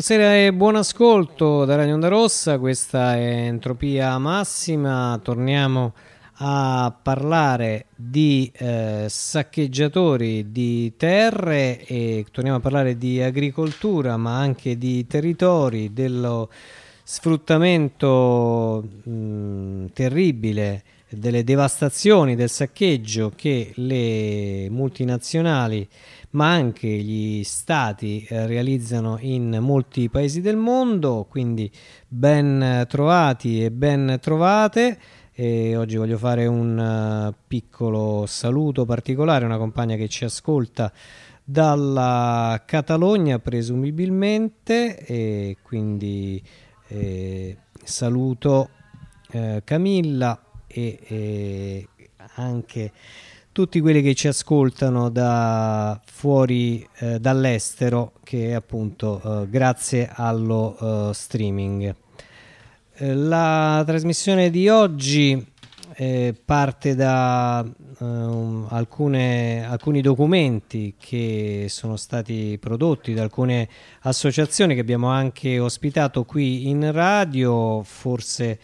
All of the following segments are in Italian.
Buonasera e buon ascolto da Radio Onda Rossa, questa è Entropia Massima, torniamo a parlare di eh, saccheggiatori di terre e torniamo a parlare di agricoltura ma anche di territori, dello sfruttamento mh, terribile delle devastazioni del saccheggio che le multinazionali ma anche gli stati eh, realizzano in molti paesi del mondo, quindi ben trovati e ben trovate. E oggi voglio fare un uh, piccolo saluto particolare a una compagna che ci ascolta dalla Catalogna presumibilmente e quindi eh, saluto eh, Camilla e, e anche tutti quelli che ci ascoltano da fuori eh, dall'estero che appunto eh, grazie allo uh, streaming. Eh, la trasmissione di oggi eh, parte da um, alcune, alcuni documenti che sono stati prodotti da alcune associazioni che abbiamo anche ospitato qui in radio forse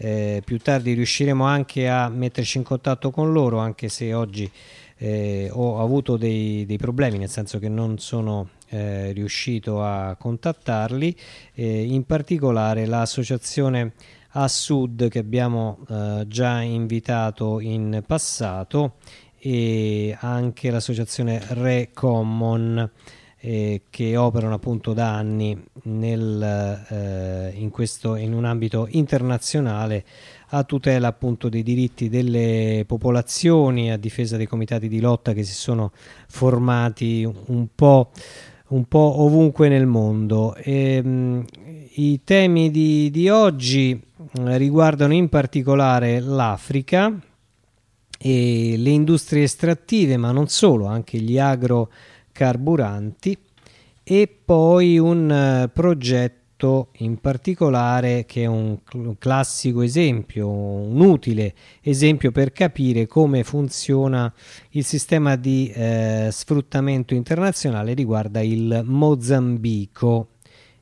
eh, più tardi riusciremo anche a metterci in contatto con loro, anche se oggi eh, ho avuto dei, dei, problemi, nel senso che non sono eh, riuscito a contattarli, eh, in particolare l'associazione a Sud che abbiamo eh, già invitato in passato e anche l'associazione Re Common eh, che operano appunto da anni nel, eh, in, questo, in un ambito internazionale a tutela appunto dei diritti delle popolazioni, a difesa dei comitati di lotta che si sono formati un po', un po ovunque nel mondo. E, mh, I temi di, di oggi eh, riguardano in particolare l'Africa e le industrie estrattive, ma non solo, anche gli agro carburanti e poi un uh, progetto in particolare che è un, un classico esempio, un utile esempio per capire come funziona il sistema di eh, sfruttamento internazionale riguarda il Mozambico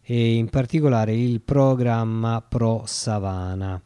e in particolare il programma Pro Savana.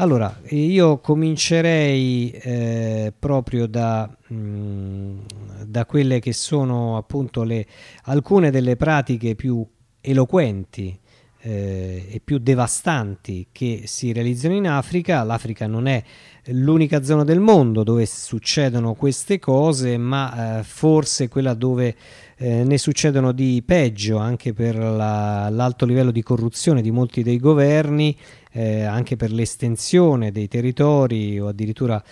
Allora, io comincerei eh, proprio da, mh, mm, da, quelle che sono appunto le, alcune delle pratiche più eloquenti eh, e più devastanti che si realizzano in Africa. L'Africa non è l'unica zona del mondo dove succedono queste cose, ma eh, forse quella dove eh, ne succedono di peggio anche per la, l'alto livello di corruzione di molti dei governi eh, anche per l'estensione dei territori o addirittura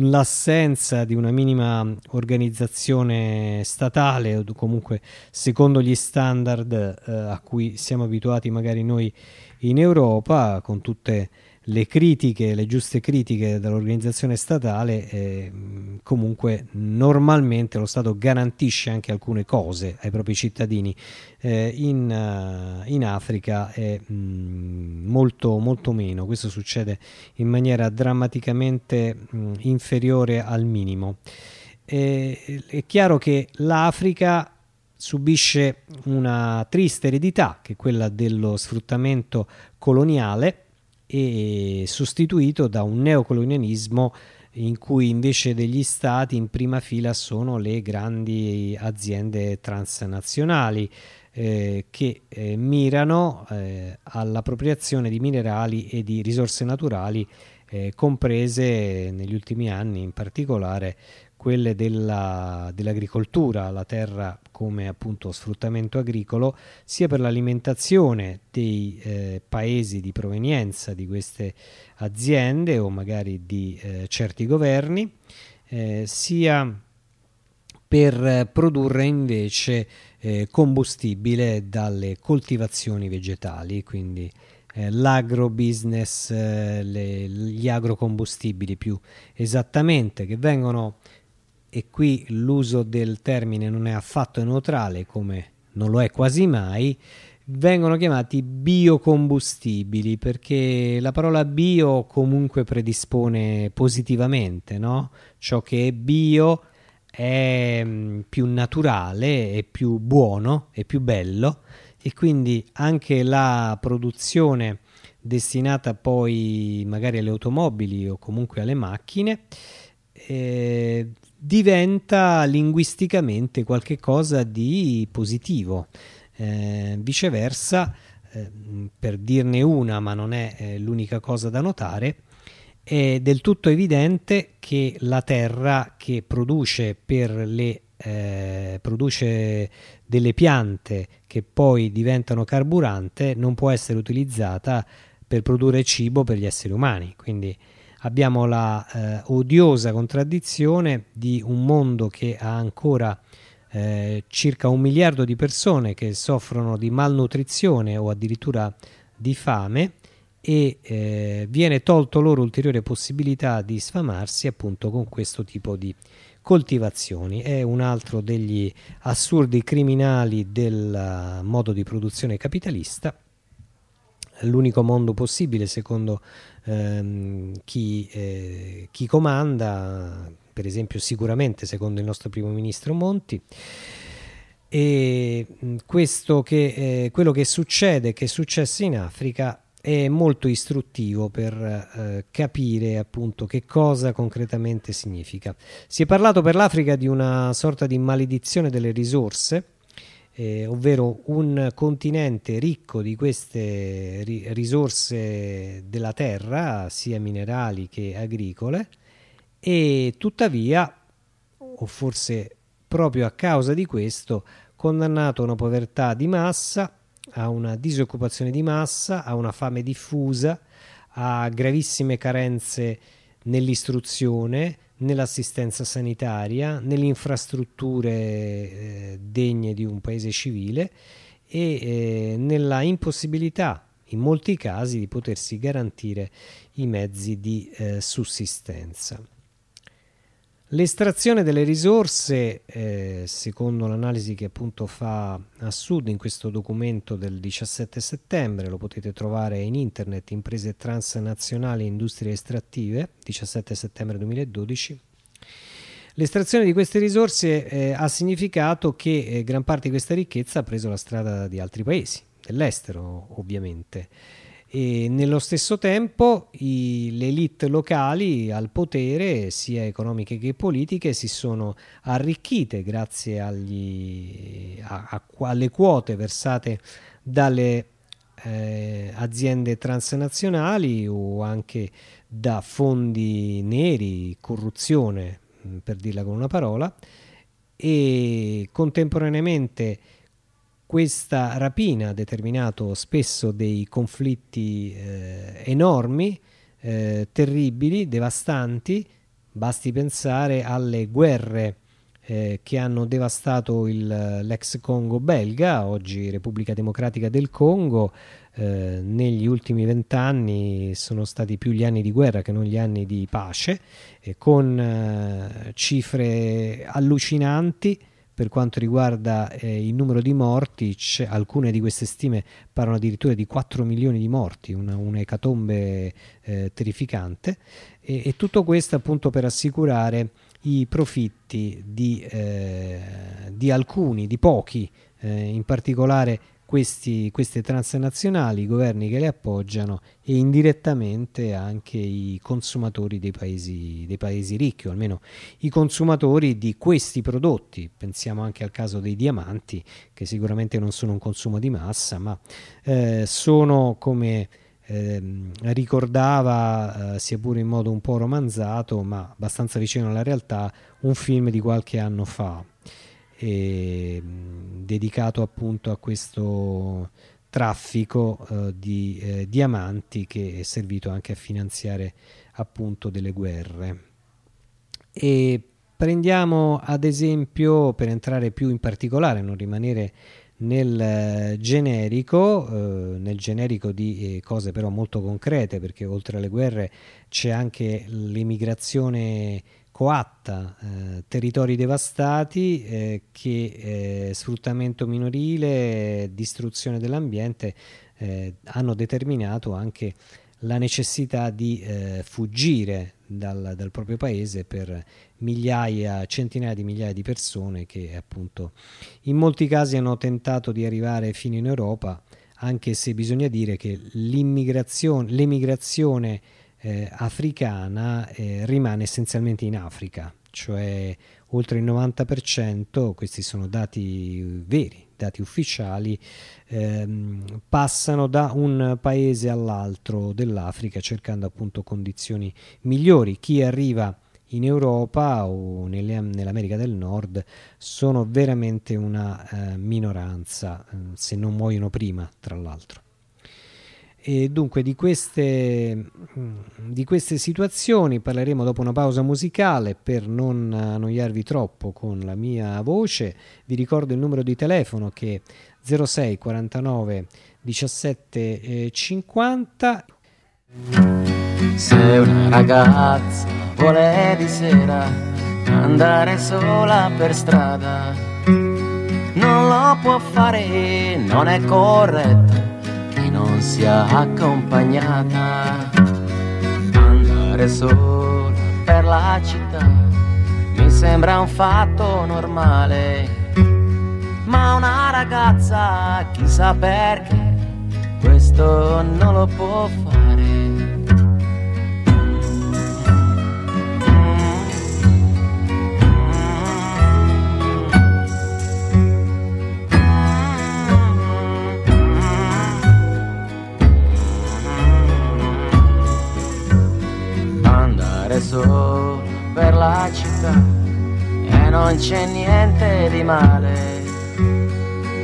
l'assenza di una minima organizzazione statale o comunque secondo gli standard eh, a cui siamo abituati magari noi in Europa con tutte le critiche, le giuste critiche dall'organizzazione statale, eh, comunque normalmente lo Stato garantisce anche alcune cose ai propri cittadini. Eh, in, uh, in, Africa è mh, mm, molto, molto meno, questo succede in maniera drammaticamente mh, inferiore al minimo. Eh, è chiaro che l'Africa subisce una triste eredità, che è quella dello sfruttamento coloniale, e sostituito da un neocolonialismo in cui invece degli stati in prima fila sono le grandi aziende transnazionali eh, che eh, mirano eh, all'appropriazione di minerali e di risorse naturali eh, comprese negli ultimi anni in particolare quelle della, dell'agricoltura, la terra come appunto sfruttamento agricolo, sia per l'alimentazione dei eh, paesi di provenienza di queste aziende o magari di eh, certi governi, eh, sia per produrre invece eh, combustibile dalle coltivazioni vegetali, quindi eh, l'agrobusiness, eh, gli agrocombustibili più esattamente, che vengono e qui l'uso del termine non è affatto neutrale come non lo è quasi mai, vengono chiamati biocombustibili perché la parola bio comunque predispone positivamente, no? Ciò che è bio è mm, più naturale, è più buono, è più bello e quindi anche la produzione destinata poi magari alle automobili o comunque alle macchine eh, diventa linguisticamente qualcosa di positivo. Eh, viceversa, eh, per dirne una, ma non è eh, l'unica cosa da notare, è del tutto evidente che la terra che produce le eh, produce delle piante che poi diventano carburante non può essere utilizzata per produrre cibo per gli esseri umani. Quindi abbiamo la eh, odiosa contraddizione di un mondo che ha ancora eh, circa un miliardo di persone che soffrono di malnutrizione o addirittura di fame e eh, viene tolto loro ulteriore possibilità di sfamarsi appunto con questo tipo di coltivazioni. È un altro degli assurdi criminali del modo di produzione capitalista l'unico mondo possibile secondo ehm, chi, eh, chi, comanda, per esempio sicuramente secondo il nostro primo ministro Monti. E questo che, eh, quello che succede, che è successo in Africa, è molto istruttivo per eh, capire appunto che cosa concretamente significa. Si è parlato per l'Africa di una sorta di maledizione delle risorse, eh, ovvero un continente ricco di queste ri- risorse della terra, sia minerali che agricole, e tuttavia, o forse proprio a causa di questo, condannato a una povertà di massa, a una disoccupazione di massa, a una fame diffusa, a gravissime carenze nell'istruzione, nell'assistenza sanitaria, nelle infrastrutture eh, degne di un paese civile e eh, nella impossibilità in molti casi di potersi garantire i mezzi di eh, sussistenza. L'estrazione delle risorse, eh, secondo l'analisi che appunto fa a Sud in questo documento del 17 settembre, lo potete trovare in internet, imprese transnazionali e industrie estrattive, 17 settembre 2012. L'estrazione di queste risorse eh, ha significato che eh, gran parte di questa ricchezza ha preso la strada di altri paesi, dell'estero ovviamente e nello stesso tempo i, le elite locali al potere, sia economiche che politiche, si sono arricchite grazie agli, a, a, alle quote versate dalle eh, aziende transnazionali o anche da fondi neri, corruzione per dirla con una parola, e contemporaneamente questa rapina ha determinato spesso dei conflitti eh, enormi, eh, terribili, devastanti. Basti pensare alle guerre eh, che hanno devastato l'ex Congo belga, oggi Repubblica Democratica del Congo. Eh, negli ultimi vent'anni sono stati più gli anni di guerra che non gli anni di pace, con eh, cifre allucinanti per quanto riguarda eh, il numero di morti, alcune di queste stime parlano addirittura di 4 milioni di morti, un'ecatombe eh, terrificante, e, e, tutto questo appunto per assicurare i profitti di, eh, di alcuni, di pochi, eh, in particolare questi, queste transnazionali, i governi che le appoggiano e indirettamente anche i consumatori dei paesi, dei paesi ricchi, o almeno i consumatori di questi prodotti. Pensiamo anche al caso dei diamanti, che sicuramente non sono un consumo di massa, ma eh, sono come... Eh, ricordava, eh, sia pure in modo un po' romanzato, ma abbastanza vicino alla realtà, un film di qualche anno fa e, dedicato appunto a questo traffico eh, di eh, diamanti che è servito anche a finanziare appunto delle guerre. E prendiamo ad esempio, per entrare più in particolare, non rimanere nel eh, generico, eh, nel generico di eh, cose però molto concrete, perché oltre alle guerre c'è anche l'emigrazione coatta eh, territori devastati eh, che eh, sfruttamento minorile, distruzione dell'ambiente eh, hanno determinato anche la necessità di eh, fuggire dal, dal, proprio paese per migliaia, centinaia di migliaia di persone che appunto in molti casi hanno tentato di arrivare fino in Europa, anche se bisogna dire che l'immigrazione, l'emigrazione eh, africana eh, rimane essenzialmente in Africa, cioè oltre il 90%, questi sono dati veri, dati ufficiali, ehm, passano da un paese all'altro dell'Africa cercando appunto condizioni migliori. Chi arriva in Europa o nelle, nell'America del Nord sono veramente una eh, minoranza, eh, se non muoiono prima, tra l'altro. E dunque di queste, mm, di queste, situazioni parleremo dopo una pausa musicale per non annoiarvi troppo con la mia voce. Vi ricordo il numero di telefono che è 06 49 17 50. Se una ragazza vuole di sera andare sola per strada, non lo può fare, non è corretto non sia accompagnata. Andare sola per la città mi sembra un fatto normale. Ma una ragazza, chissà perché, questo non lo può fare. Solo per la città e non c'è niente di male.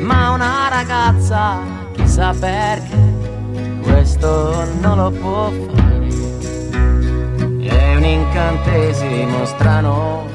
Ma una ragazza, chissà perché, questo non lo può fare. È un incantesimo strano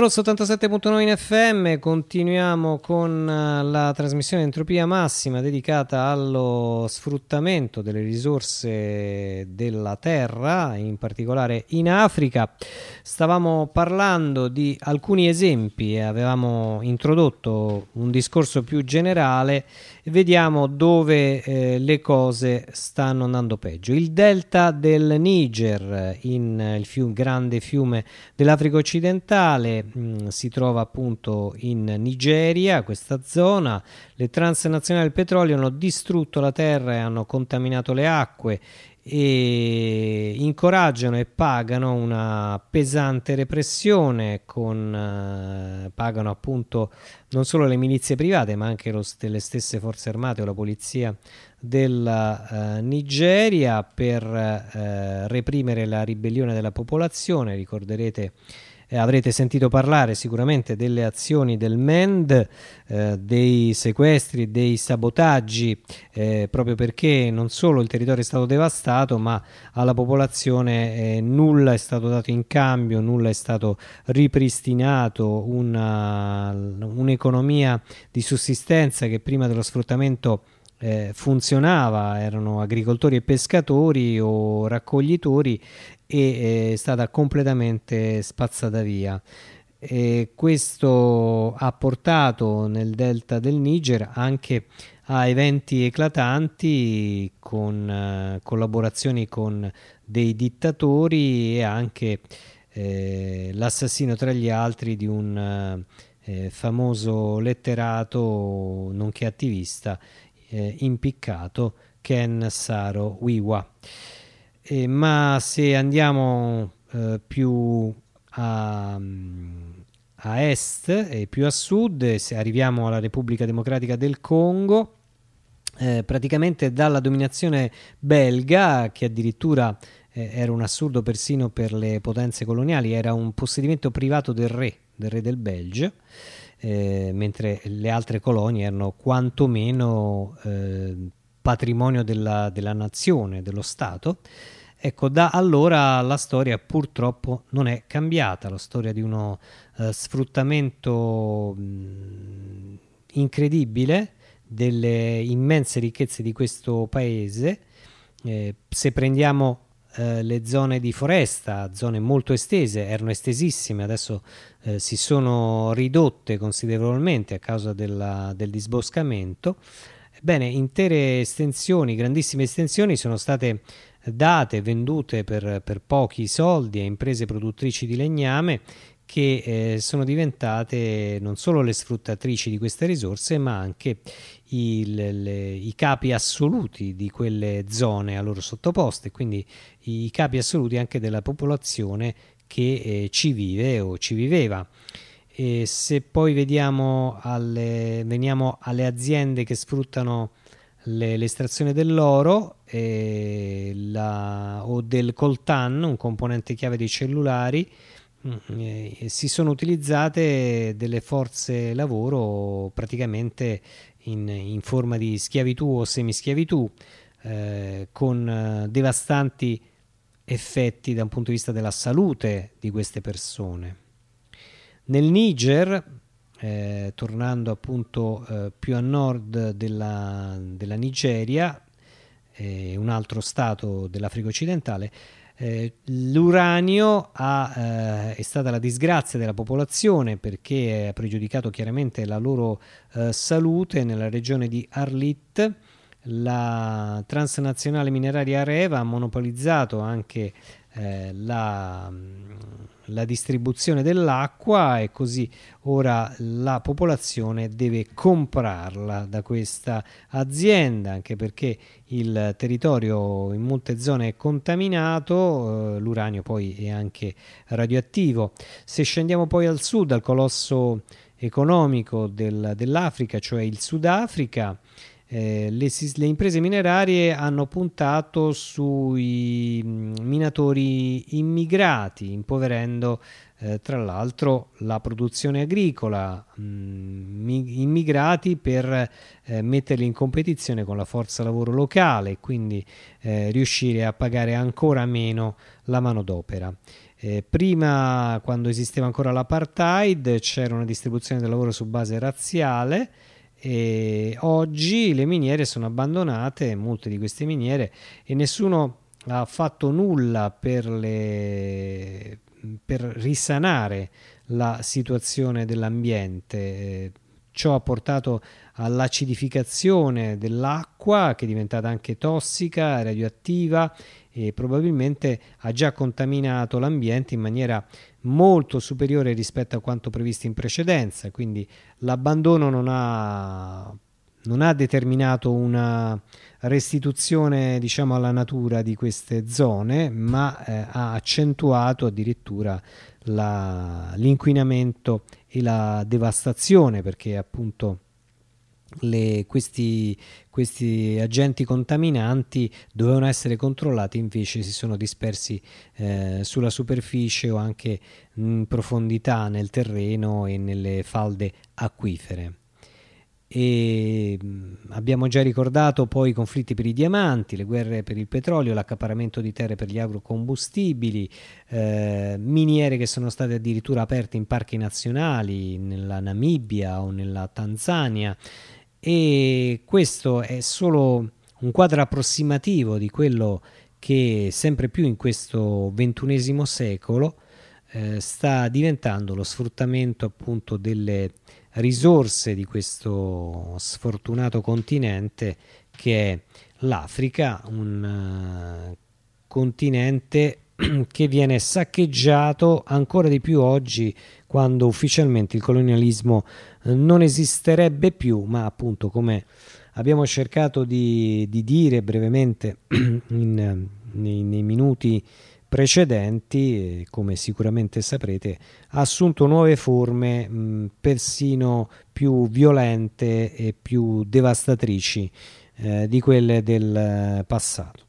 Rosso 87.9 in FM, continuiamo con eh, la trasmissione Entropia Massima dedicata allo sfruttamento delle risorse della terra, in particolare in Africa. Stavamo parlando di alcuni esempi avevamo introdotto un discorso più generale vediamo dove eh, le cose stanno andando peggio. Il delta del Niger, in, il fiume, grande fiume dell'Africa occidentale, mh, mm, si trova appunto in Nigeria, questa zona. Le transnazionali del petrolio hanno distrutto la terra e hanno contaminato le acque e incoraggiano e pagano una pesante repressione con eh, pagano appunto non solo le milizie private ma anche lo, le stesse forze armate o la polizia della eh, Nigeria per eh, reprimere la ribellione della popolazione. Ricorderete eh, avrete sentito parlare sicuramente delle azioni del MEND, eh, dei sequestri, dei sabotaggi, eh, proprio perché non solo il territorio è stato devastato, ma alla popolazione eh, nulla è stato dato in cambio, nulla è stato ripristinato, un'economia di sussistenza che prima dello sfruttamento eh, funzionava, erano agricoltori e pescatori o raccoglitori e è stata completamente spazzata via. E questo ha portato nel delta del Niger anche a eventi eclatanti con uh, collaborazioni con dei dittatori e anche eh, l'assassino tra gli altri di un uh, famoso letterato nonché attivista eh, impiccato Ken Saro Wiwa. Eh, ma se andiamo eh, più a, a, est e più a sud, se arriviamo alla Repubblica Democratica del Congo, eh, praticamente dalla dominazione belga, che addirittura eh, era un assurdo persino per le potenze coloniali, era un possedimento privato del re, del re del Belgio, eh, mentre le altre colonie erano quantomeno eh, patrimonio della, della nazione, dello Stato. Ecco, da allora la storia purtroppo non è cambiata, la storia di uno eh, sfruttamento mh, incredibile delle immense ricchezze di questo paese. Eh, se prendiamo eh, le zone di foresta, zone molto estese, erano estesissime, adesso eh, si sono ridotte considerevolmente a causa della, del disboscamento. Bene, intere estensioni, grandissime estensioni sono state date, vendute per, per pochi soldi a imprese produttrici di legname che eh, sono diventate non solo le sfruttatrici di queste risorse, ma anche i, le, i, capi assoluti di quelle zone a loro sottoposte, quindi i capi assoluti anche della popolazione che eh, ci vive o ci viveva. E se poi alle, veniamo alle aziende che sfruttano le, l'estrazione dell'oro eh, la, o del coltan, un componente chiave dei cellulari, mm, eh, si sono utilizzate delle forze lavoro praticamente in, in forma di schiavitù o semischiavitù eh, con eh, devastanti effetti da un punto di vista della salute di queste persone. Nel Niger eh, tornando appunto eh, più a nord della, della Nigeria, eh, un altro stato dell'Africa occidentale, eh, l'uranio ha, eh, è stata la disgrazia della popolazione perché ha pregiudicato chiaramente la loro eh, salute nella regione di Arlit. La transnazionale mineraria Areva ha monopolizzato anche la la distribuzione dell'acqua e così ora la popolazione deve comprarla da questa azienda anche perché il territorio in molte zone è contaminato, eh, l'uranio poi è anche radioattivo. Se scendiamo poi al sud, al colosso economico del, dell'Africa, cioè il Sudafrica, eh, le, le, imprese minerarie hanno puntato sui mm, minatori immigrati, impoverendo eh, tra l'altro la produzione agricola, mh, mm, immigrati per eh, metterli in competizione con la forza lavoro locale e quindi eh, riuscire a pagare ancora meno la manodopera. Eh, prima, quando esisteva ancora l'apartheid, c'era una distribuzione del lavoro su base razziale e oggi le miniere sono abbandonate, molte di queste miniere, e nessuno ha fatto nulla per, le, per risanare la situazione dell'ambiente. Ciò ha portato all'acidificazione dell'acqua che è diventata anche tossica, radioattiva e probabilmente ha già contaminato l'ambiente in maniera molto superiore rispetto a quanto previsto in precedenza, quindi l'abbandono non ha, non ha determinato una restituzione diciamo alla natura di queste zone, ma eh, ha accentuato addirittura l'inquinamento e la devastazione perché appunto le, questi, questi, agenti contaminanti dovevano essere controllati, invece si sono dispersi eh, sulla superficie o anche in profondità nel terreno e nelle falde acquifere. E abbiamo già ricordato poi i conflitti per i diamanti, le guerre per il petrolio, l'accaparamento di terre per gli agrocombustibili, eh, miniere che sono state addirittura aperte in parchi nazionali nella Namibia o nella Tanzania e questo è solo un quadro approssimativo di quello che sempre più in questo ventunesimo secolo eh, sta diventando lo sfruttamento appunto delle risorse di questo sfortunato continente che è l'Africa, un uh, continente che viene saccheggiato ancora di più oggi quando ufficialmente il colonialismo eh, non esisterebbe più, ma appunto come abbiamo cercato di, di dire brevemente in, nei, nei, minuti precedenti, come sicuramente saprete, ha assunto nuove forme mh, persino più violente e più devastatrici eh, di quelle del passato.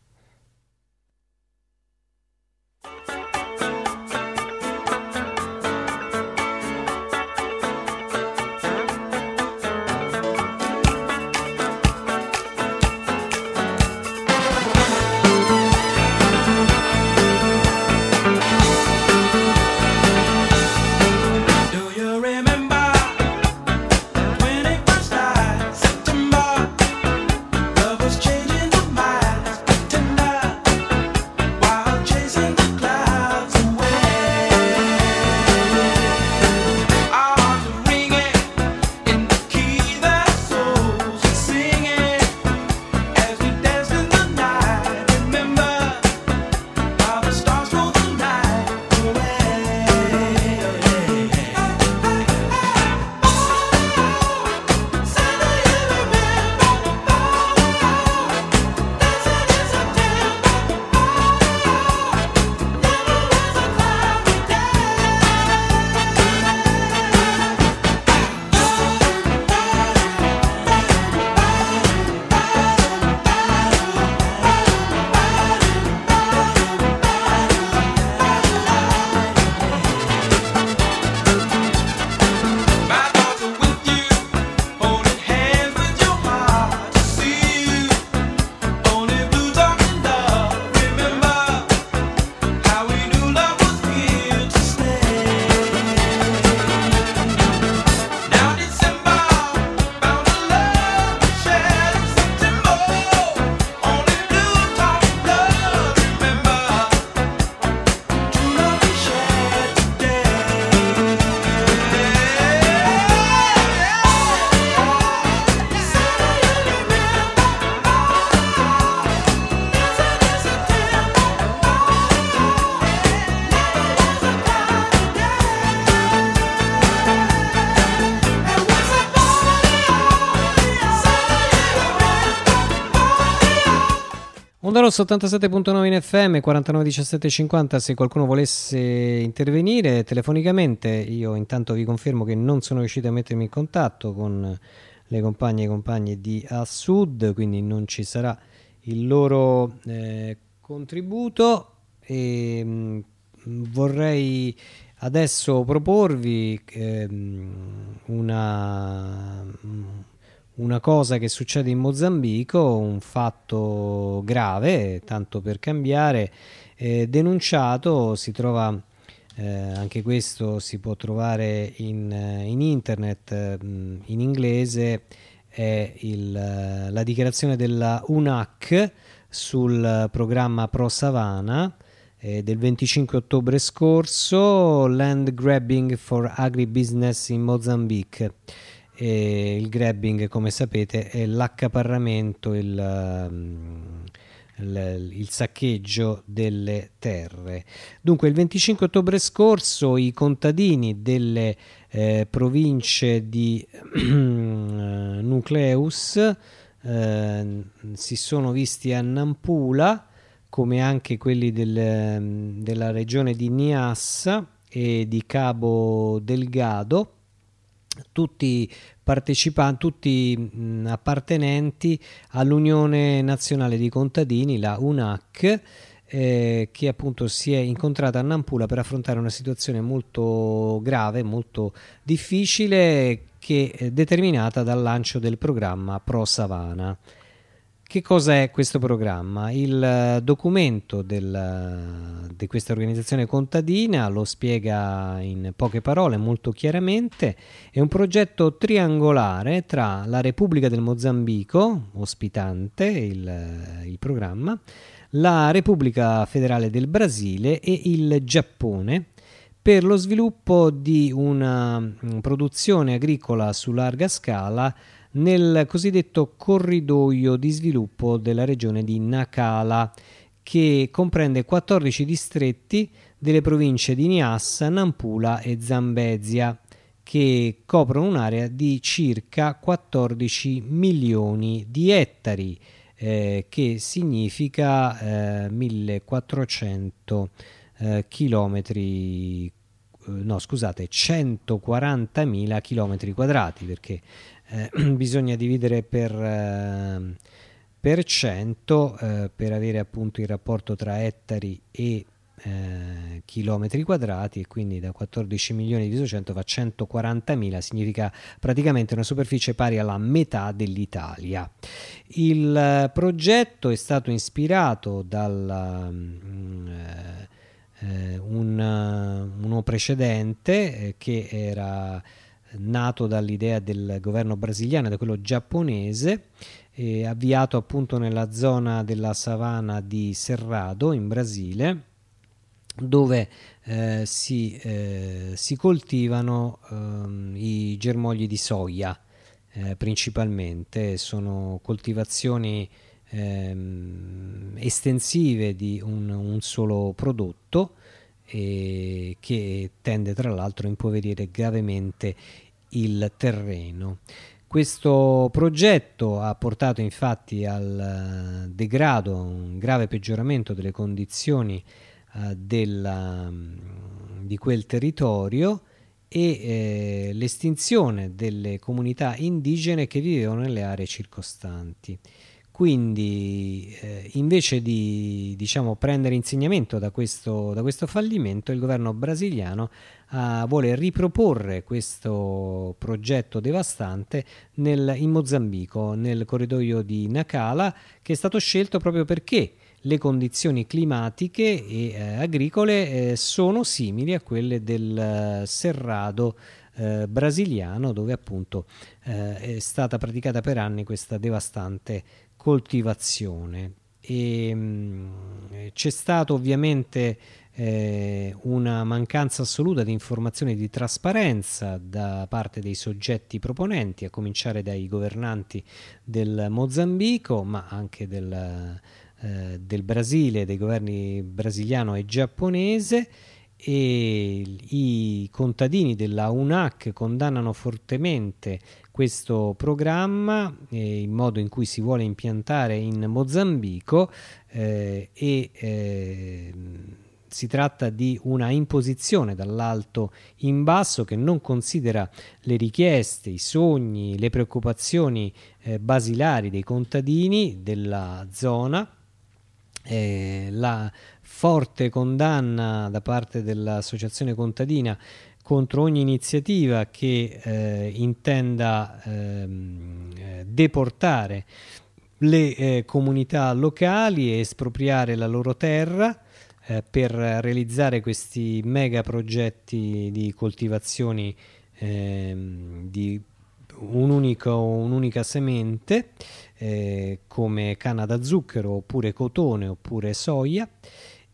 Rosso 87.9 in FM 49 17 50 se qualcuno volesse intervenire telefonicamente io intanto vi confermo che non sono riuscito a mettermi in contatto con le compagne e compagni di A Sud quindi non ci sarà il loro eh, contributo. E mh, mm, vorrei adesso proporvi eh, una mh, una cosa che succede in Mozambico, un fatto grave, tanto per cambiare, eh, denunciato, si trova eh, anche questo si può trovare in, eh, in internet in inglese è il, la dichiarazione della UNAC sul programma Pro Savana eh, del 25 ottobre scorso, Land Grabbing for Agribusiness in Mozambique. E il grabbing, come sapete, è l'accaparramento, il, um, il, il, saccheggio delle terre. Dunque, il 25 ottobre scorso i contadini delle eh, province di Nucleus eh, si sono visti a Nampula come anche quelli del, della regione di Niassa e di Cabo Delgado, tutti partecipanti, tutti mh, appartenenti all'Unione Nazionale di Contadini, la UNAC, eh, che appunto si è incontrata a Nampula per affrontare una situazione molto grave, molto difficile, che è determinata dal lancio del programma Pro Savana. Che cos'è questo programma? Il eh, documento del, di questa organizzazione contadina lo spiega in poche parole, molto chiaramente. È un progetto triangolare tra la Repubblica del Mozambico, ospitante il, il programma, la Repubblica Federale del Brasile e il Giappone per lo sviluppo di una mm, produzione agricola su larga scala nel cosiddetto corridoio di sviluppo della regione di Nakala, che comprende 14 distretti delle province di Niassa, Nampula e Zambezia, che coprono un'area di circa 14 milioni di ettari, eh, che significa eh, 1400 eh, chilometri eh, no scusate 140.000 chilometri quadrati perché eh, bisogna dividere per, eh, per 100 eh, per avere appunto il rapporto tra ettari e eh, chilometri quadrati e quindi da 14 milioni diviso 100 fa 140.000 significa praticamente una superficie pari alla metà dell'Italia. Il eh, progetto è stato ispirato dal mm, eh, un, uno precedente che era nato dall'idea del governo brasiliano e da quello giapponese, eh, avviato appunto nella zona della savana di Cerrado in Brasile, dove eh, si, eh, si, coltivano ehm, i germogli di soia eh, principalmente, sono coltivazioni ehm, estensive di un, un solo prodotto e che tende tra l'altro a impoverire gravemente il terreno. Questo progetto ha portato infatti al eh, degrado, un grave peggioramento delle condizioni uh, della, di quel territorio e eh, l'estinzione delle comunità indigene che vivevano nelle aree circostanti. Quindi eh, invece di diciamo, prendere insegnamento da questo, da questo, fallimento, il governo brasiliano uh, vuole riproporre questo progetto devastante nel, in Mozambico, nel corridoio di Nacala, che è stato scelto proprio perché le condizioni climatiche e eh, agricole eh, sono simili a quelle del Cerrado eh, brasiliano, dove appunto eh, è stata praticata per anni questa devastante coltivazione. E, mh, mm, c'è stato ovviamente eh, una mancanza assoluta di informazioni e di trasparenza da parte dei soggetti proponenti, a cominciare dai governanti del Mozambico, ma anche del, eh, del Brasile, dei governi brasiliano e giapponese e i contadini della UNAC condannano fortemente questo programma eh, il modo in cui si vuole impiantare in Mozambico eh, e eh, si tratta di una imposizione dall'alto in basso che non considera le richieste, i sogni, le preoccupazioni eh, basilari dei contadini della zona. Eh, la forte condanna da parte dell'associazione contadina contro ogni iniziativa che eh, intenda ehm, eh, deportare le eh, comunità locali e espropriare la loro terra eh, per realizzare questi mega progetti di coltivazioni ehm, di un unico, un'unica semente eh, come canna da zucchero oppure cotone oppure soia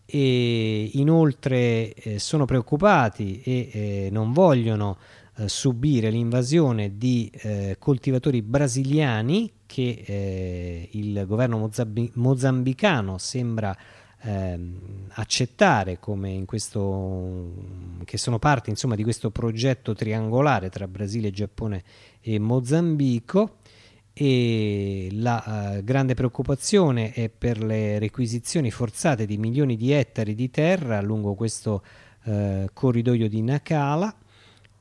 e inoltre eh, sono preoccupati e eh, non vogliono eh, subire l'invasione di eh, coltivatori brasiliani che eh, il governo mozambi- mozambicano sembra ehm, accettare come in questo che sono parte insomma di questo progetto triangolare tra Brasile, Giappone e Mozambico e la uh, grande preoccupazione è per le requisizioni forzate di milioni di ettari di terra lungo questo uh, corridoio di Nakala.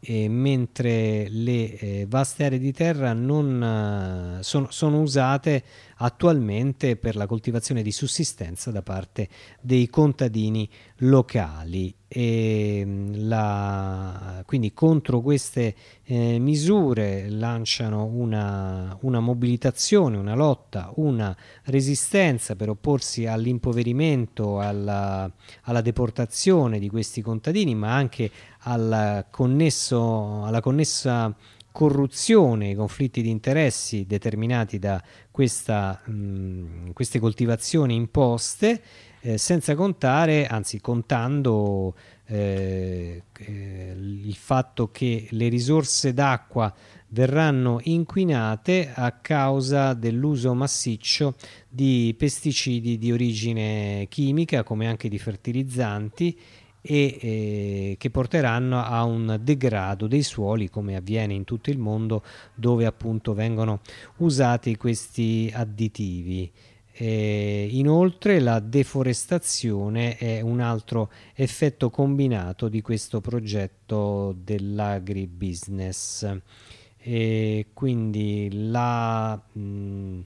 Mentre le eh, vaste aree di terra non, uh, sono, sono, usate attualmente per la coltivazione di sussistenza da parte dei contadini locali. Mm, la, quindi contro queste eh, misure lanciano una, una, mobilitazione, una lotta, una resistenza per opporsi all'impoverimento, alla, alla deportazione di questi contadini, ma anche alla, connesso, alla connessa corruzione, i conflitti di interessi determinati da questa, mh, queste coltivazioni imposte, eh, senza contare, anzi contando eh, eh, il fatto che le risorse d'acqua verranno inquinate a causa dell'uso massiccio di pesticidi di origine chimica come anche di fertilizzanti e eh, che porteranno a un degrado dei suoli come avviene in tutto il mondo dove appunto vengono usati questi additivi. Eh, inoltre la deforestazione è un altro effetto combinato di questo progetto dell'agribusiness. E quindi la mh,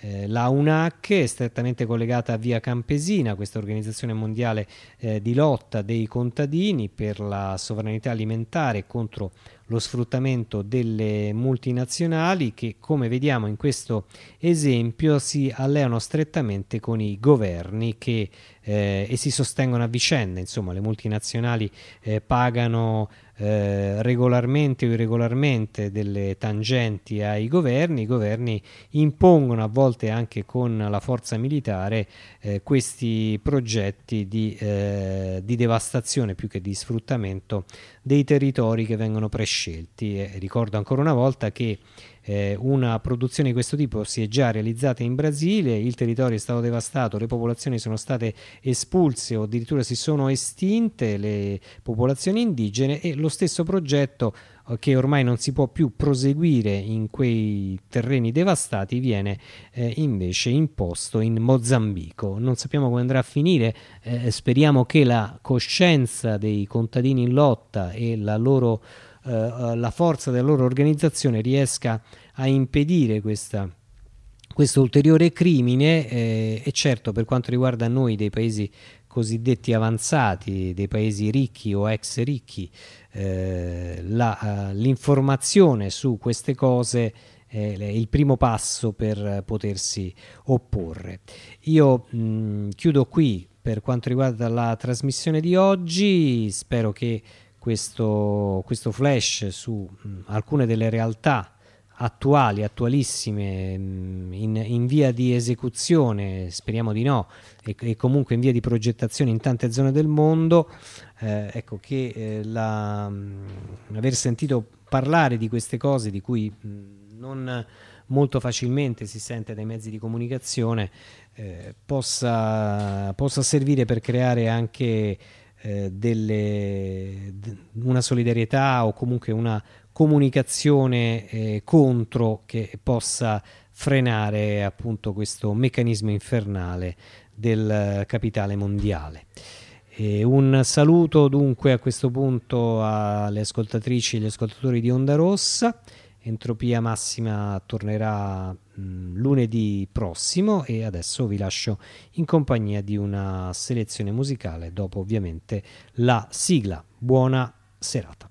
eh, la UNAC è strettamente collegata a Via Campesina, questa organizzazione mondiale eh, di lotta dei contadini per la sovranità alimentare contro lo sfruttamento delle multinazionali che come vediamo in questo esempio si alleano strettamente con i governi che, eh, e si sostengono a vicenda, insomma le multinazionali eh, pagano eh, regolarmente o irregolarmente delle tangenti ai governi, i governi impongono a volte anche con la forza militare eh, questi progetti di, eh, di, devastazione più che di sfruttamento dei territori che vengono prescelti. ricordo ancora una volta che eh, una produzione di questo tipo si è già realizzata in Brasile, il territorio è stato devastato, le popolazioni sono state espulse o addirittura si sono estinte le popolazioni indigene e lo stesso progetto eh, che ormai non si può più proseguire in quei terreni devastati viene eh, invece imposto in Mozambico. Non sappiamo come andrà a finire, eh, speriamo che la coscienza dei contadini in lotta e la loro eh, eh, la forza della loro organizzazione riesca a impedire questa, questo ulteriore crimine eh, e certo per quanto riguarda noi dei paesi cosiddetti avanzati, dei paesi ricchi o ex ricchi, eh, la, uh, l'informazione su queste cose è il primo passo per potersi opporre. Io mh, chiudo qui per quanto riguarda la trasmissione di oggi, spero che questo, questo flash su mh, alcune delle realtà attuali, attualissime, in, in, via di esecuzione, speriamo di no, e, e, comunque in via di progettazione in tante zone del mondo, eh, ecco che eh, la, mh, aver sentito parlare di queste cose di cui mh, non molto facilmente si sente dai mezzi di comunicazione eh, possa, possa servire per creare anche eh, delle, una solidarietà o comunque una comunicazione eh, contro che possa frenare appunto questo meccanismo infernale del capitale mondiale. E un saluto dunque a questo punto alle ascoltatrici e agli ascoltatori di Onda Rossa. Entropia Massima tornerà Mm, lunedì prossimo e adesso vi lascio in compagnia di una selezione musicale dopo ovviamente la sigla. Buona serata.